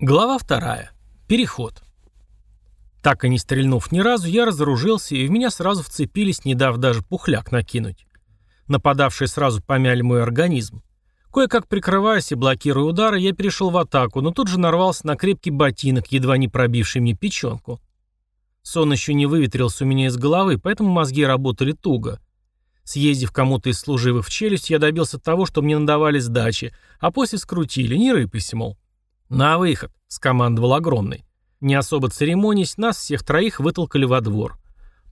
Глава вторая. Переход. Так и не стрельнув ни разу, я разоружился, и в меня сразу вцепились, не дав даже пухляк накинуть. Нападавшие сразу помяли мой организм. Кое-как прикрываясь и блокируя удары, я перешел в атаку, но тут же нарвался на крепкий ботинок, едва не пробивший мне печенку. Сон еще не выветрился у меня из головы, поэтому мозги работали туго. Съездив кому-то из служивых в челюсть, я добился того, что мне надавали сдачи, а после скрутили, не рыпайся, мол. «На выход!» — скомандовал огромный. Не особо церемонясь, нас всех троих вытолкали во двор.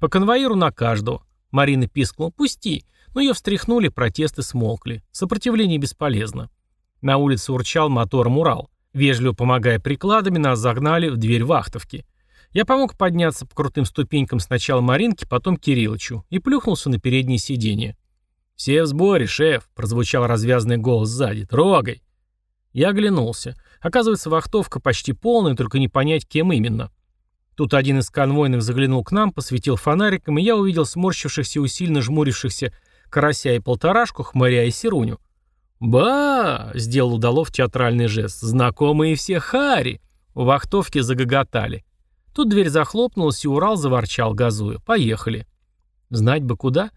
По конвоиру на каждого. Марина пискнула «Пусти!», но ее встряхнули, протесты смолкли. Сопротивление бесполезно. На улице урчал мотором Урал. Вежливо помогая прикладами, нас загнали в дверь вахтовки. Я помог подняться по крутым ступенькам сначала Маринке, потом Кириллычу, и плюхнулся на переднее сиденье. «Все в сборе, шеф», — прозвучал развязанный голос сзади. «Трогай». Я оглянулся. Оказывается, вахтовка почти полная, только не понять, кем именно. Тут один из конвойных заглянул к нам, посветил фонариком, и я увидел сморщившихся и сильно жмурившихся карася и полторашку, хмыря и сируню. «Ба!» — сделал Удалов театральный жест. «Знакомые все Хари!» У вахтовки загоготали. Тут дверь захлопнулась, и Урал заворчал, газуя. «Поехали». «Знать бы куда?»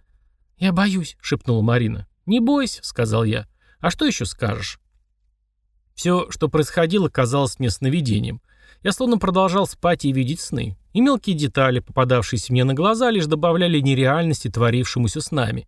«Я боюсь», — шепнула Марина. «Не бойся», — сказал я. «А что еще скажешь?» Все, что происходило, казалось мне сновидением. Я словно продолжал спать и видеть сны. И мелкие детали, попадавшиеся мне на глаза, лишь добавляли нереальности творившемуся с нами.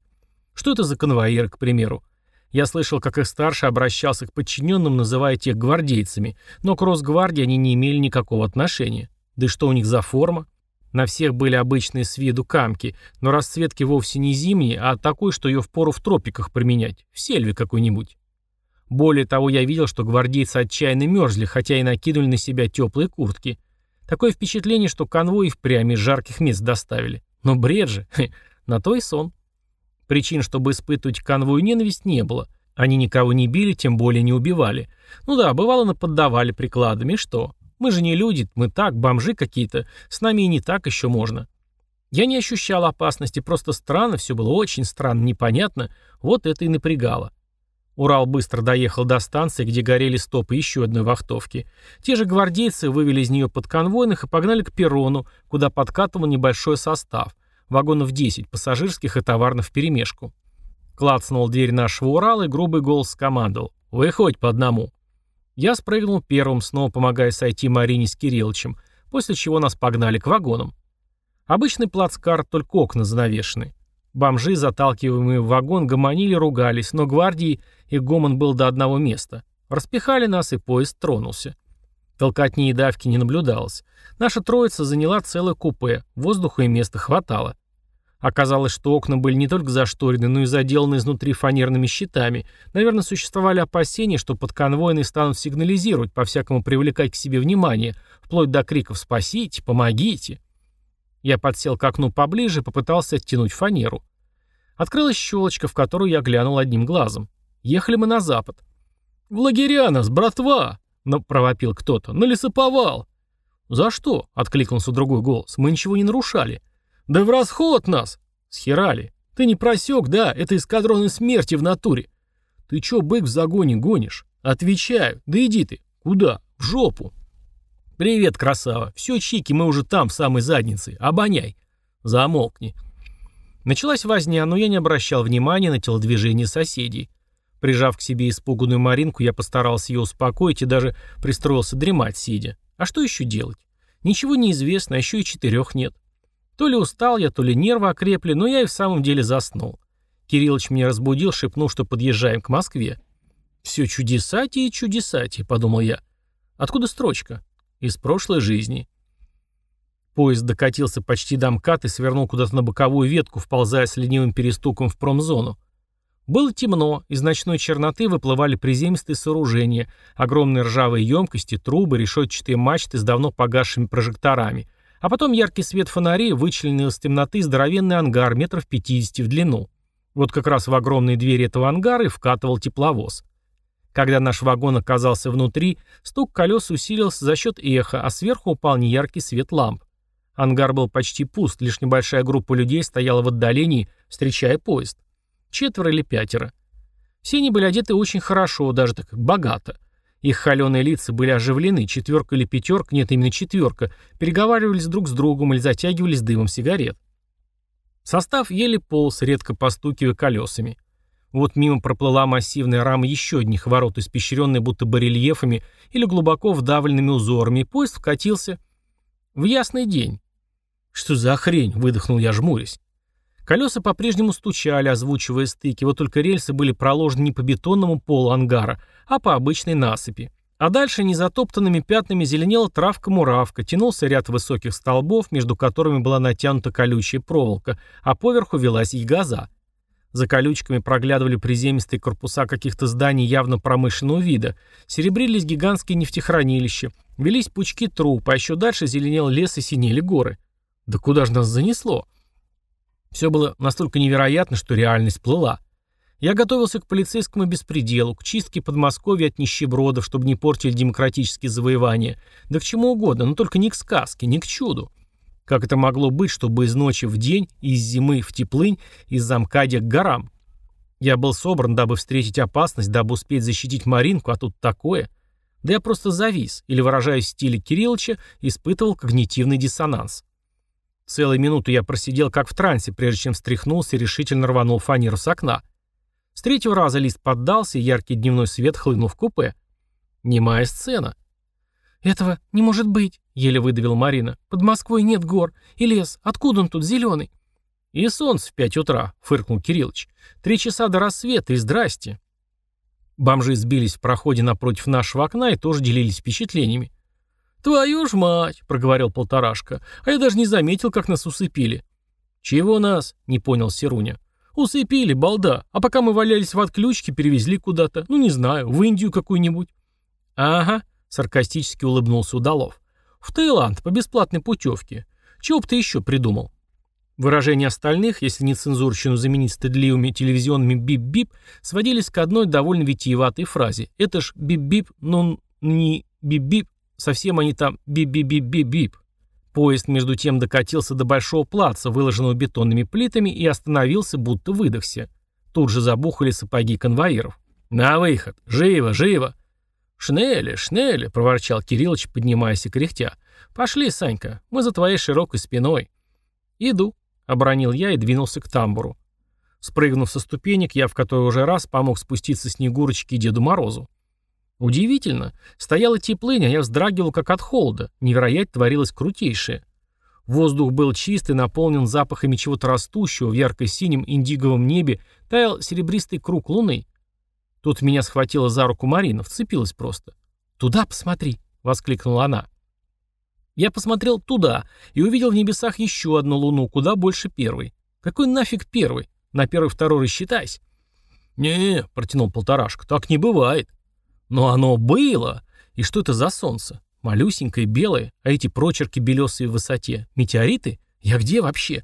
Что это за конвоиры, к примеру? Я слышал, как их старший обращался к подчиненным, называя тех гвардейцами, но к Росгвардии они не имели никакого отношения. Да и что у них за форма? На всех были обычные с виду камки, но расцветки вовсе не зимние, а такой, что ее впору в тропиках применять, в сельве какой-нибудь. Более того, я видел, что гвардейцы отчаянно мерзли, хотя и накинули на себя теплые куртки. Такое впечатление, что конвой впрямь из жарких мест доставили. Но бред же, на то и сон. Причин, чтобы испытывать конвою ненависть, не было. Они никого не били, тем более не убивали. Ну да, бывало наподдавали прикладами, что? Мы же не люди, мы так, бомжи какие-то. С нами и не так еще можно. Я не ощущал опасности, просто странно, все было очень странно, непонятно. Вот это и напрягало. Урал быстро доехал до станции, где горели стопы еще одной вахтовки. Те же гвардейцы вывели из нее подконвойных и погнали к перрону, куда подкатывал небольшой состав. Вагонов 10, пассажирских и товарных вперемешку. Клацнул дверь нашего Урала и грубый голос скомандовал. «Выходь по одному». Я спрыгнул первым, снова помогая сойти Марине с Кирилловичем, после чего нас погнали к вагонам. Обычный плацкарт, только окна занавешены. Бомжи, заталкиваемые в вагон, гомонили, ругались, но гвардии и гомон был до одного места. Распихали нас, и поезд тронулся. Толкотни и давки не наблюдалось. Наша троица заняла целое купе, воздуха и места хватало. Оказалось, что окна были не только зашторены, но и заделаны изнутри фанерными щитами. Наверное, существовали опасения, что подконвойные станут сигнализировать, по-всякому привлекать к себе внимание, вплоть до криков «Спасите! Помогите!». Я подсел к окну поближе и попытался оттянуть фанеру. Открылась щелочка, в которую я глянул одним глазом. Ехали мы на запад. «В лагеря нас, братва!» — провопил кто-то. «На лесоповал!» «За что?» — откликнулся другой голос. «Мы ничего не нарушали». «Да в расход нас!» «Схерали. Ты не просек, да? Это эскадроны смерти в натуре». «Ты чё, бык в загоне гонишь?» «Отвечаю. Да иди ты. Куда? В жопу». «Привет, красава. Все, чики, мы уже там, в самой заднице. Обоняй». «Замолкни». Началась возня, но я не обращал внимания на телодвижение соседей. Прижав к себе испуганную Маринку, я постарался ее успокоить и даже пристроился дремать, сидя. А что еще делать? Ничего не известно, а еще и четырех нет. То ли устал я, то ли нервы окрепли, но я и в самом деле заснул. Кириллыч меня разбудил, шепнув, что подъезжаем к Москве. «Все чудесатие и чудесатие», — подумал я. «Откуда строчка?» Из прошлой жизни. Поезд докатился почти до МКАД и свернул куда-то на боковую ветку, вползая с ленивым перестуком в промзону. Было темно, из ночной черноты выплывали приземистые сооружения, огромные ржавые емкости, трубы, решетчатые мачты с давно погасшими прожекторами, а потом яркий свет фонарей вычленил из темноты здоровенный ангар метров 50 в длину. Вот как раз в огромные двери этого ангара и вкатывал тепловоз. Когда наш вагон оказался внутри, стук колес усилился за счет эха, а сверху упал неяркий свет ламп. Ангар был почти пуст, лишь небольшая группа людей стояла в отдалении, встречая поезд. Четверо или пятеро. Все они были одеты очень хорошо, даже так богато. Их холеные лица были оживлены, четверка или пятерка, нет, именно четверка, переговаривались друг с другом или затягивались дымом сигарет. Состав еле полз, редко постукивая колесами. Вот мимо проплыла массивная рама еще одних ворот, испещренная будто барельефами или глубоко вдавленными узорами, и поезд вкатился в ясный день. «Что за хрень?» — выдохнул я, жмурясь. Колеса по-прежнему стучали, озвучивая стыки, вот только рельсы были проложены не по бетонному полу ангара, а по обычной насыпи. А дальше незатоптанными пятнами зеленела травка-муравка, тянулся ряд высоких столбов, между которыми была натянута колючая проволока, а поверху велась ягоза. За колючками проглядывали приземистые корпуса каких-то зданий явно промышленного вида, серебрились гигантские нефтехранилища, велись пучки труб, а еще дальше зеленел лес и синели горы. Да куда же нас занесло? Все было настолько невероятно, что реальность плыла. Я готовился к полицейскому беспределу, к чистке Подмосковья от нищебродов, чтобы не портили демократические завоевания, да к чему угодно, но только не к сказке, не к чуду. Как это могло быть, чтобы из ночи в день, из зимы в теплынь, из замкадя к горам? Я был собран, дабы встретить опасность, дабы успеть защитить Маринку, а тут такое. Да я просто завис, или, выражаясь в стиле Кирилловича, испытывал когнитивный диссонанс. Целую минуту я просидел как в трансе, прежде чем встряхнулся и решительно рванул фанеру с окна. С третьего раза лист поддался, и яркий дневной свет хлынул в купе. Немая сцена. «Этого не может быть», — еле выдавил Марина. «Под Москвой нет гор. И лес. Откуда он тут зеленый?» «И солнце в пять утра», — фыркнул Кириллыч. «Три часа до рассвета, и здрасте». Бомжи сбились в проходе напротив нашего окна и тоже делились впечатлениями. «Твою ж мать!» — проговорил полторашка. «А я даже не заметил, как нас усыпили». «Чего нас?» — не понял Серуня. «Усыпили, балда. А пока мы валялись в отключке, перевезли куда-то. Ну, не знаю, в Индию какую-нибудь». «Ага», — саркастически улыбнулся Удалов. «В Таиланд, по бесплатной путевке. Чего бы ты еще придумал?» Выражения остальных, если не цензурщину заменить стыдливыми телевизионными бип-бип, сводились к одной довольно витиеватой фразе. Это ж бип-бип, ну не бип-бип, Совсем они там бип-бип-бип-бип-бип. Поезд между тем докатился до большого плаца, выложенного бетонными плитами, и остановился, будто выдохся. Тут же забухали сапоги конвоиров. «На выход! Живо, живо!» «Schnelle, schnelle!» — проворчал Кириллыч, поднимаясь и кряхтя. «Пошли, Санька, мы за твоей широкой спиной». «Иду», — обронил я и двинулся к тамбуру. Спрыгнув со ступенек, я в который уже раз помог спуститься Снегурочке и Деду Морозу. Удивительно. Стояла теплыня, а я вздрагивал как от холода. Невероятно творилось крутейшее. Воздух был чистый, наполнен запахами чего-то растущего, в ярко-синем индиговом небе таял серебристый круг луны. Тут меня схватила за руку Марина, вцепилась просто. «Туда посмотри!» — воскликнула она. Я посмотрел туда и увидел в небесах еще одну луну, куда больше первой. Какой нафиг первый? На первый-второй рассчитайся. «Не», — протянул полторашка, — «так не бывает». Но оно было. И что это за солнце? Малюсенькое, белое, а эти прочерки белесые в высоте. Метеориты? Я где вообще?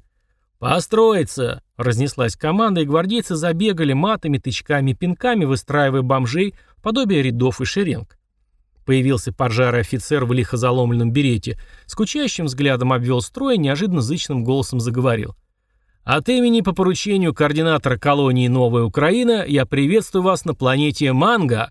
«Построиться!» — разнеслась команда, и гвардейцы забегали матами, тычками, пинками, выстраивая бомжей, подобие рядов и шеренг. Появился поджарый офицер в лихо заломленном берете, скучающим взглядом обвел строй и неожиданно зычным голосом заговорил. «От имени по поручению координатора колонии «Новая Украина» я приветствую вас на планете Манга!»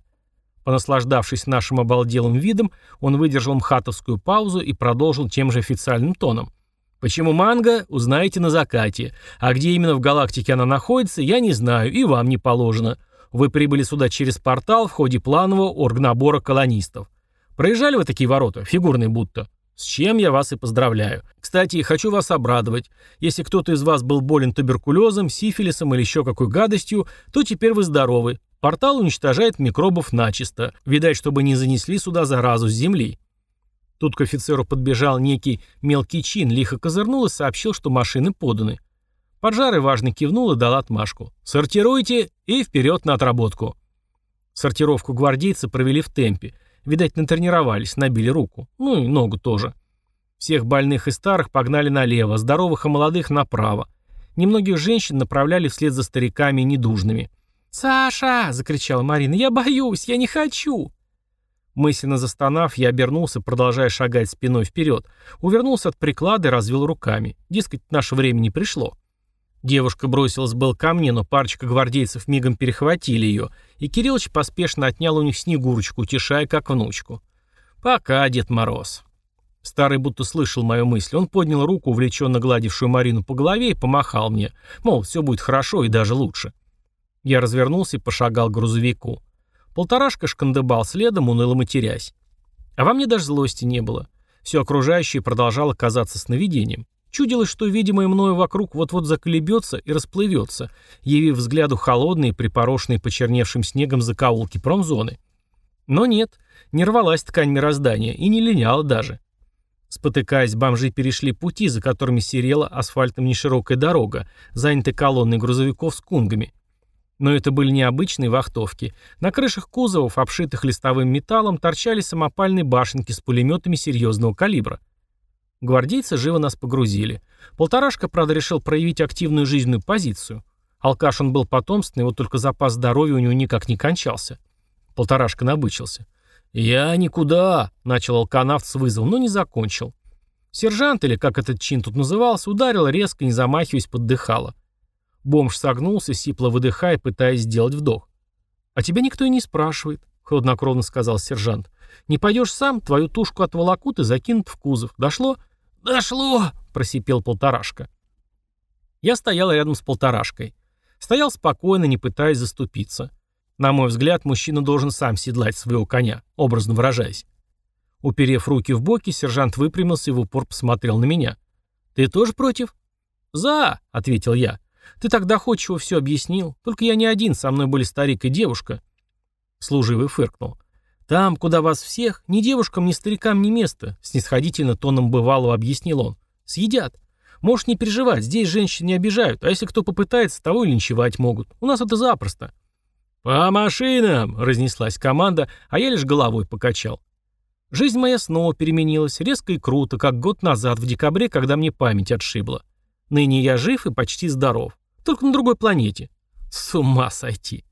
Понаслаждавшись нашим обалделым видом, он выдержал мхатовскую паузу и продолжил тем же официальным тоном. Почему манго, узнаете на закате. А где именно в галактике она находится, я не знаю и вам не положено. Вы прибыли сюда через портал в ходе планового оргнабора колонистов. Проезжали вы такие ворота, фигурные будто? С чем я вас и поздравляю. Кстати, хочу вас обрадовать. Если кто-то из вас был болен туберкулезом, сифилисом или еще какой гадостью, то теперь вы здоровы. Портал уничтожает микробов начисто. Видать, чтобы не занесли сюда заразу с земли. Тут к офицеру подбежал некий мелкий чин, лихо козырнул и сообщил, что машины поданы. Поджарый важно кивнул и дал отмашку. «Сортируйте и вперед на отработку». Сортировку гвардейцы провели в темпе. Видать, натренировались, набили руку. Ну и ногу тоже. Всех больных и старых погнали налево, здоровых и молодых направо. Немногих женщин направляли вслед за стариками и недужными. «Саша!» — закричала Марина. «Я боюсь! Я не хочу!» Мысленно застонав, я обернулся, продолжая шагать спиной вперед. Увернулся от приклада и развел руками. Дескать, наше время не пришло. Девушка бросилась был ко мне, но парочка гвардейцев мигом перехватили ее, и Кириллыч поспешно отнял у них Снегурочку, утешая как внучку. «Пока, Дед Мороз». Старый будто слышал мою мысль. Он поднял руку, увлеченно гладившую Марину по голове, и помахал мне. Мол, все будет хорошо и даже лучше. Я развернулся и пошагал к грузовику. Полторашка шкандыбал следом, уныло матерясь. А во мне даже злости не было. Все окружающее продолжало казаться сновидением. Чудилось, что видимое мною вокруг вот-вот заколебется и расплывется, явив взгляду холодные, припорошенные почерневшим снегом закоулки промзоны. Но нет, не рвалась ткань мироздания и не линяла даже. Спотыкаясь, бомжи перешли пути, за которыми серела асфальтом неширокая дорога, занятая колонной грузовиков с кунгами. Но это были необычные вахтовки. На крышах кузовов, обшитых листовым металлом, торчали самопальные башенки с пулеметами серьезного калибра. Гвардейцы живо нас погрузили. Полторашка, правда, решил проявить активную жизненную позицию. Алкаш он был потомственный, вот только запас здоровья у него никак не кончался. Полторашка набычился. «Я никуда», — начал алканавт с вызовом, но не закончил. Сержант, или как этот чин тут назывался, ударил резко, не замахиваясь, поддыхало. Бомж согнулся, сипло выдыхая, пытаясь сделать вдох. «А тебя никто и не спрашивает», — хладнокровно сказал сержант. «Не пойдешь сам, твою тушку отволокут и закинут в кузов. Дошло?» «Дошло!» — просипел полторашка. Я стоял рядом с полторашкой. Стоял спокойно, не пытаясь заступиться. На мой взгляд, мужчина должен сам седлать своего коня, образно выражаясь. Уперев руки в боки, сержант выпрямился и в упор посмотрел на меня. «Ты тоже против?» «За!» — ответил я. «Ты так доходчиво все объяснил. Только я не один, со мной были старик и девушка». Служивый фыркнул. «Там, куда вас всех, ни девушкам, ни старикам ни место», — снисходительно тоном бывалого объяснил он. «Съедят. Можешь не переживать, здесь женщин не обижают, а если кто попытается, того и линчевать могут. У нас это запросто». «По машинам!» — разнеслась команда, а я лишь головой покачал. Жизнь моя снова переменилась, резко и круто, как год назад, в декабре, когда мне память отшибла. Ныне я жив и почти здоров. Только на другой планете. С ума сойти.